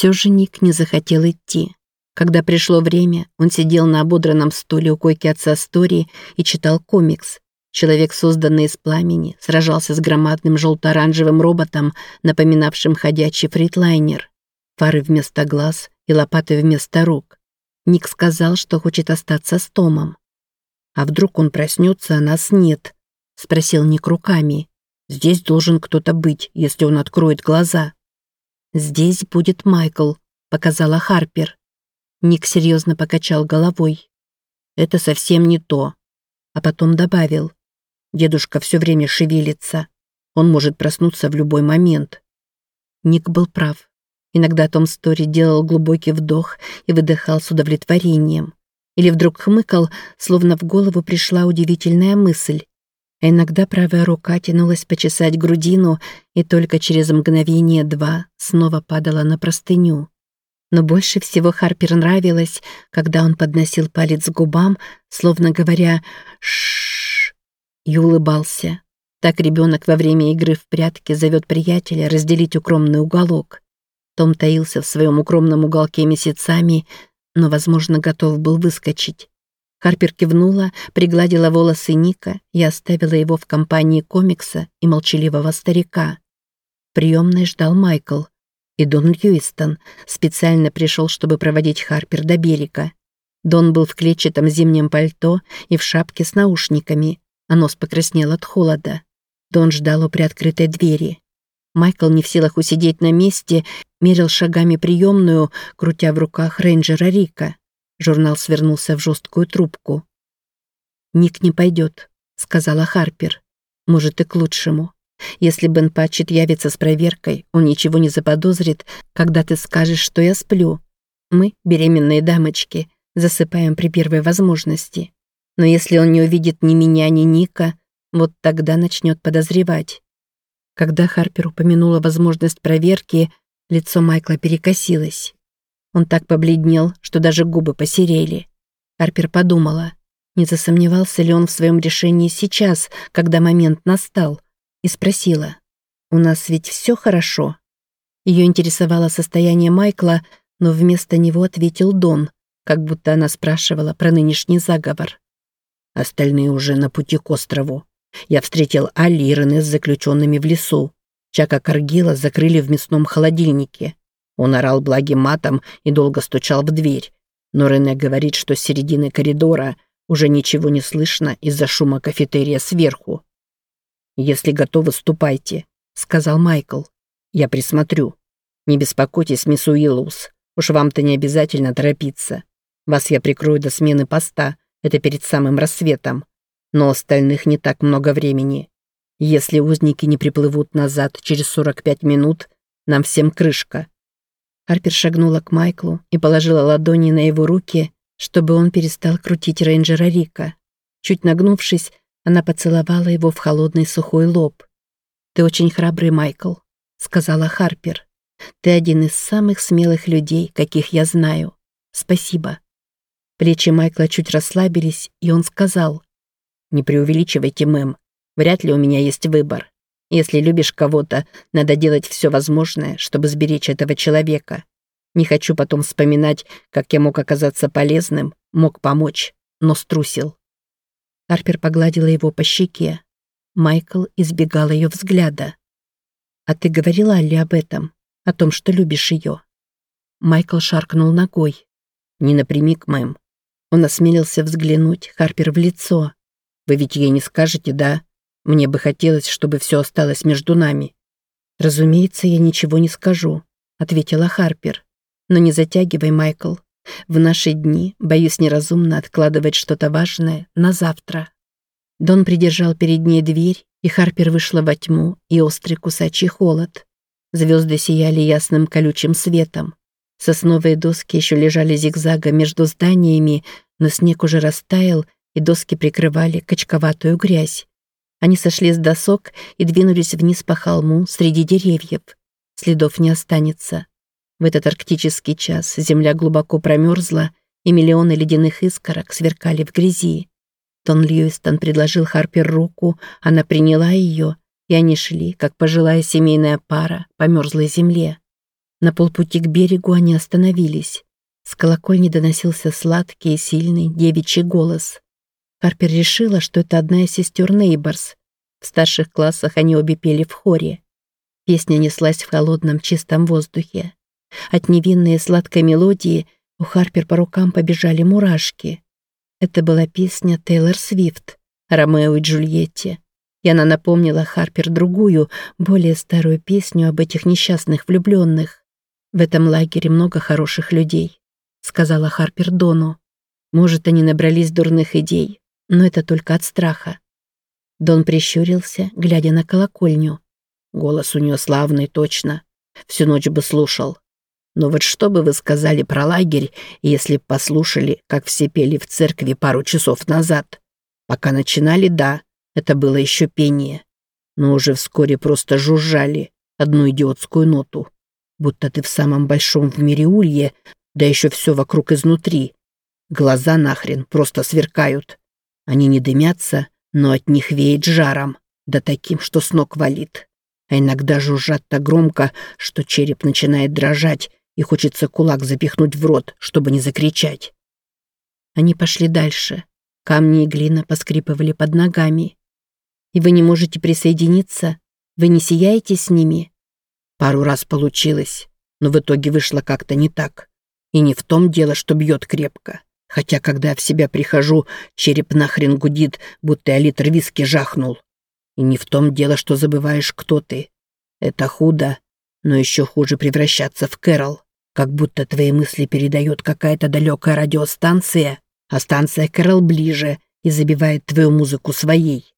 все же Ник не захотел идти. Когда пришло время, он сидел на ободранном стуле у койки отца Стори и читал комикс. Человек, созданный из пламени, сражался с громадным желто-оранжевым роботом, напоминавшим ходячий фритлайнер. Фары вместо глаз и лопаты вместо рук. Ник сказал, что хочет остаться с Томом. «А вдруг он проснется, а нас нет?» — спросил Ник руками. «Здесь должен кто-то быть, если он откроет глаза». «Здесь будет Майкл», — показала Харпер. Ник серьезно покачал головой. «Это совсем не то». А потом добавил. «Дедушка все время шевелится. Он может проснуться в любой момент». Ник был прав. Иногда Том Стори делал глубокий вдох и выдыхал с удовлетворением. Или вдруг хмыкал, словно в голову пришла удивительная мысль. А иногда правая рука тянулась почесать грудину и только через мгновение-два снова падала на простыню. Но больше всего Харпер нравилось, когда он подносил палец к губам, словно говоря «шшш» и улыбался. Так ребенок во время игры в прятки зовет приятеля разделить укромный уголок. Том таился в своем укромном уголке месяцами, но, возможно, готов был выскочить. Харпер кивнула, пригладила волосы Ника и оставила его в компании комикса и молчаливого старика. Приемной ждал Майкл. И Дон Льюистон специально пришел, чтобы проводить Харпер до берега. Дон был в клетчатом зимнем пальто и в шапке с наушниками, а нос покраснел от холода. Дон ждал у приоткрытой двери. Майкл, не в силах усидеть на месте, мерил шагами приемную, крутя в руках рейнджера Рика. Журнал свернулся в жесткую трубку. «Ник не пойдет», — сказала Харпер. «Может, и к лучшему. Если Бен Патчет явится с проверкой, он ничего не заподозрит, когда ты скажешь, что я сплю. Мы, беременные дамочки, засыпаем при первой возможности. Но если он не увидит ни меня, ни Ника, вот тогда начнет подозревать. Когда Харпер упомянула возможность проверки, лицо Майкла перекосилось. Он так побледнел, что даже губы посерели. Харпер подумала, не засомневался ли он в своем решении сейчас, когда момент настал, и спросила, «У нас ведь все хорошо?» Ее интересовало состояние Майкла, но вместо него ответил Дон, как будто она спрашивала про нынешний заговор. Остальные уже на пути к острову. Я встретил Али и Рене с заключенными в лесу. Чака Каргила закрыли в мясном холодильнике. Он орал благим матом и долго стучал в дверь. Но Рене говорит, что с середины коридора уже ничего не слышно из-за шума кафетерия сверху. «Если готовы, ступайте», — сказал Майкл. «Я присмотрю. Не беспокойтесь, мисс Уиллоус. Уж вам-то не обязательно торопиться. Вас я прикрою до смены поста. Это перед самым рассветом но остальных не так много времени. Если узники не приплывут назад через 45 минут, нам всем крышка». Харпер шагнула к Майклу и положила ладони на его руки, чтобы он перестал крутить рейнджера Рика. Чуть нагнувшись, она поцеловала его в холодный сухой лоб. «Ты очень храбрый, Майкл», — сказала Харпер. «Ты один из самых смелых людей, каких я знаю. Спасибо». Плечи Майкла чуть расслабились, и он сказал, не преувеличивайте, мэм. Вряд ли у меня есть выбор. Если любишь кого-то, надо делать все возможное, чтобы сберечь этого человека. Не хочу потом вспоминать, как я мог оказаться полезным, мог помочь, но струсил. Арпер погладила его по щеке. Майкл избегал ее взгляда. «А ты говорила Алле об этом? О том, что любишь ее?» Майкл шаркнул ногой. «Не напрямик, мэм». Он осмелился взглянуть Харпер в лицо. Вы ведь ей не скажете, да? Мне бы хотелось, чтобы все осталось между нами». «Разумеется, я ничего не скажу», — ответила Харпер. «Но не затягивай, Майкл. В наши дни, боюсь, неразумно откладывать что-то важное на завтра». Дон придержал перед ней дверь, и Харпер вышла во тьму и острый кусачий холод. Звезды сияли ясным колючим светом. Сосновые доски еще лежали зигзагом между зданиями, но снег уже растаял, и доски прикрывали качковатую грязь. Они сошли с досок и двинулись вниз по холму среди деревьев. Следов не останется. В этот арктический час земля глубоко промерзла, и миллионы ледяных искорок сверкали в грязи. Тон Льюистон предложил Харпер руку, она приняла ее, и они шли, как пожилая семейная пара, по мерзлой земле. На полпути к берегу они остановились. С колокольни доносился сладкий и сильный девичий голос. Харпер решила, что это одна из сестер Нейборс. В старших классах они обе пели в хоре. Песня неслась в холодном чистом воздухе. От невинной и сладкой мелодии у Харпер по рукам побежали мурашки. Это была песня Тейлор Свифт «Ромео и Джульетте». И она напомнила Харпер другую, более старую песню об этих несчастных влюбленных. «В этом лагере много хороших людей», — сказала Харпер Дону. «Может, они набрались дурных идей, но это только от страха». Дон прищурился, глядя на колокольню. Голос у нее славный, точно. Всю ночь бы слушал. Но вот что бы вы сказали про лагерь, если б послушали, как все пели в церкви пару часов назад? Пока начинали, да, это было еще пение. Но уже вскоре просто жужжали одну идиотскую ноту. Будто ты в самом большом в мире улье, да еще все вокруг изнутри. Глаза нахрен просто сверкают. Они не дымятся, но от них веет жаром, да таким, что с ног валит. А иногда жужжат так громко, что череп начинает дрожать, и хочется кулак запихнуть в рот, чтобы не закричать. Они пошли дальше. Камни и глина поскрипывали под ногами. «И вы не можете присоединиться? Вы не сияете с ними?» Пару раз получилось, но в итоге вышло как-то не так. И не в том дело, что бьет крепко. Хотя, когда в себя прихожу, череп нахрен гудит, будто я литр виски жахнул. И не в том дело, что забываешь, кто ты. Это худо, но еще хуже превращаться в Кэрол. Как будто твои мысли передает какая-то далекая радиостанция, а станция Кэрол ближе и забивает твою музыку своей.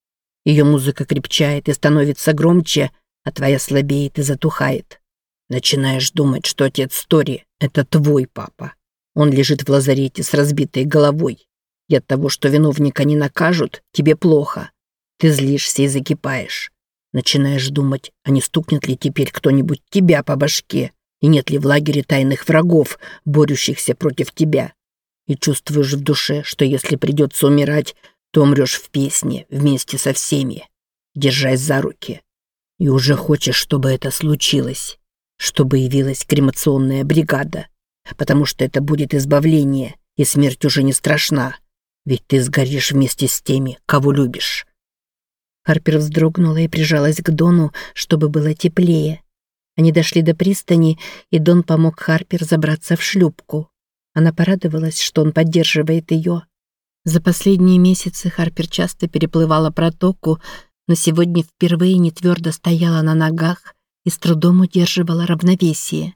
Ее музыка крепчает и становится громче, а твоя слабеет и затухает. Начинаешь думать, что отец Стори — это твой папа. Он лежит в лазарете с разбитой головой. И от того, что виновника не накажут, тебе плохо. Ты злишься и закипаешь. Начинаешь думать, а не стукнет ли теперь кто-нибудь тебя по башке, и нет ли в лагере тайных врагов, борющихся против тебя. И чувствуешь в душе, что если придется умирать, то умрешь в песне вместе со всеми, держась за руки. И уже хочешь, чтобы это случилось, чтобы явилась кремационная бригада, потому что это будет избавление, и смерть уже не страшна, ведь ты сгоришь вместе с теми, кого любишь. Харпер вздрогнула и прижалась к Дону, чтобы было теплее. Они дошли до пристани, и Дон помог Харпер забраться в шлюпку. Она порадовалась, что он поддерживает ее. За последние месяцы Харпер часто переплывала протоку, но сегодня впервые не твердо стояла на ногах и с трудом удерживала равновесие.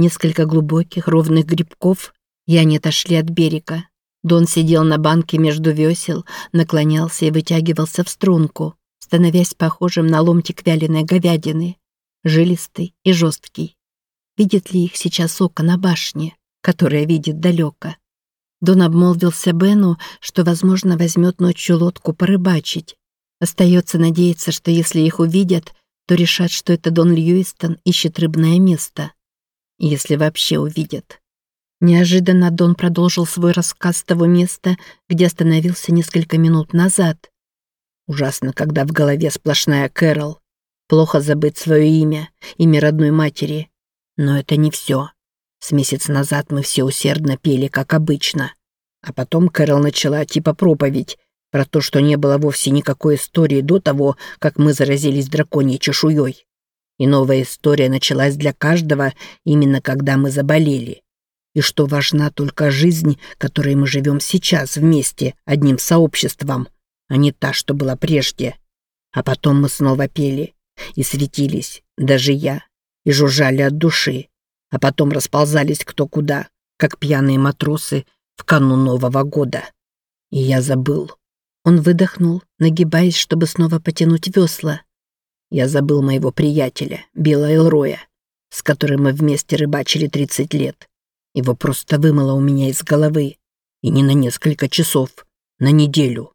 Несколько глубоких ровных грибков, и они отошли от берега. Дон сидел на банке между весел, наклонялся и вытягивался в струнку, становясь похожим на ломтик вяленой говядины, жилистый и жесткий. Видит ли их сейчас око на башне, которое видит далеко? Дон обмолвился Бену, что, возможно, возьмет ночью лодку порыбачить. Остается надеяться, что если их увидят, то решат, что это Дон Льюистон ищет рыбное место. Если вообще увидят. Неожиданно Дон продолжил свой рассказ с того места, где остановился несколько минут назад. Ужасно, когда в голове сплошная Кэрол. Плохо забыть свое имя, имя родной матери. Но это не все. С месяц назад мы все усердно пели, как обычно. А потом Кэрол начала типа проповедь про то, что не было вовсе никакой истории до того, как мы заразились драконьей чешуей. И новая история началась для каждого именно когда мы заболели и что важна только жизнь, которой мы живем сейчас вместе, одним сообществом, а не та, что была прежде. А потом мы снова пели и светились, даже я, и жужжали от души, а потом расползались кто куда, как пьяные матросы в канун Нового года. И я забыл. Он выдохнул, нагибаясь, чтобы снова потянуть весла. Я забыл моего приятеля, Билла Элроя, с которым мы вместе рыбачили 30 лет. Его просто вымыло у меня из головы. И не на несколько часов, на неделю.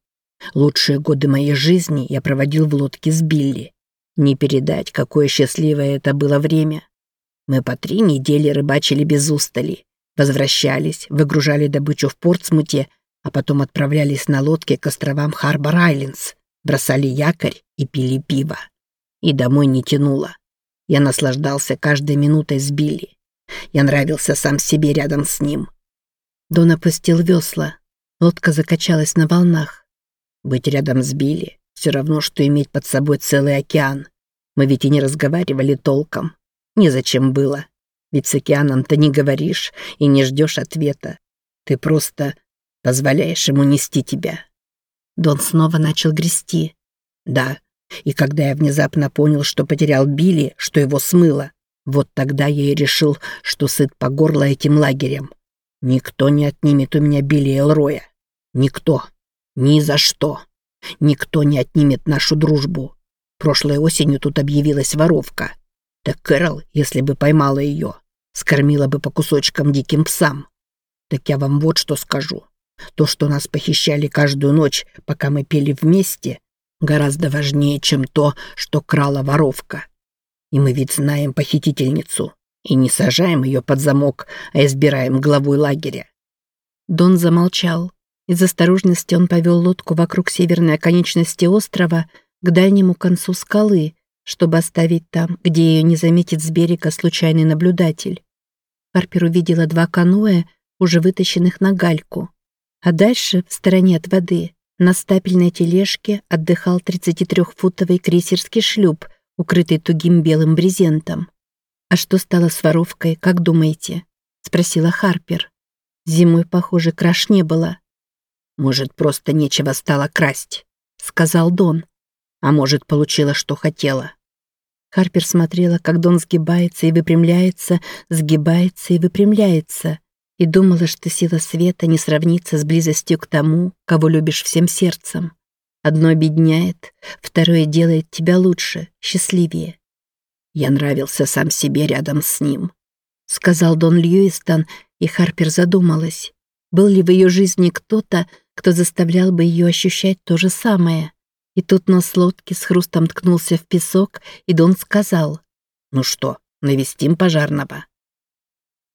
Лучшие годы моей жизни я проводил в лодке с Билли. Не передать, какое счастливое это было время. Мы по три недели рыбачили без устали. Возвращались, выгружали добычу в Портсмуте, а потом отправлялись на лодке к островам Харбор-Айлендс, бросали якорь и пили пиво. И домой не тянуло. Я наслаждался каждой минутой с Билли. Я нравился сам себе рядом с ним. Дон опустил весла. Лодка закачалась на волнах. Быть рядом с Билли все равно, что иметь под собой целый океан. Мы ведь и не разговаривали толком. Незачем было. Ведь с океаном-то не говоришь и не ждешь ответа. Ты просто позволяешь ему нести тебя. Дон снова начал грести. Да, и когда я внезапно понял, что потерял Билли, что его смыло, вот тогда я и решил, что сыт по горло этим лагерем. Никто не отнимет у меня Билли Элроя. Никто. Ни за что. Никто не отнимет нашу дружбу. Прошлой осенью тут объявилась воровка. Так Кэрол, если бы поймала ее, скормила бы по кусочкам диким псам. Так я вам вот что скажу. То, что нас похищали каждую ночь, пока мы пели вместе, гораздо важнее, чем то, что крала воровка. И мы ведь знаем похитительницу, и не сажаем ее под замок, а избираем главой лагеря. Дон замолчал. Из осторожности он повел лодку вокруг северной оконечности острова к дальнему концу скалы, чтобы оставить там, где ее не заметит с берега случайный наблюдатель. Парпер увидела два каноэ, уже вытащенных на гальку. А дальше, в стороне от воды, на стапельной тележке отдыхал 33-футовый крейсерский шлюп, укрытый тугим белым брезентом. «А что стало с воровкой, как думаете?» — спросила Харпер. Зимой, похоже, краш не было. «Может, просто нечего стало красть», — сказал Дон. «А может, получила, что хотела». Харпер смотрела, как Дон сгибается и выпрямляется, сгибается и выпрямляется, и думала, что сила света не сравнится с близостью к тому, кого любишь всем сердцем. Одно обедняет, второе делает тебя лучше, счастливее. Я нравился сам себе рядом с ним, сказал Дон Льюистон, и Харпер задумалась. Был ли в ее жизни кто-то, кто заставлял бы ее ощущать то же самое? И тут нос лодки с хрустом ткнулся в песок, и Дон сказал, «Ну что, навестим пожарного?»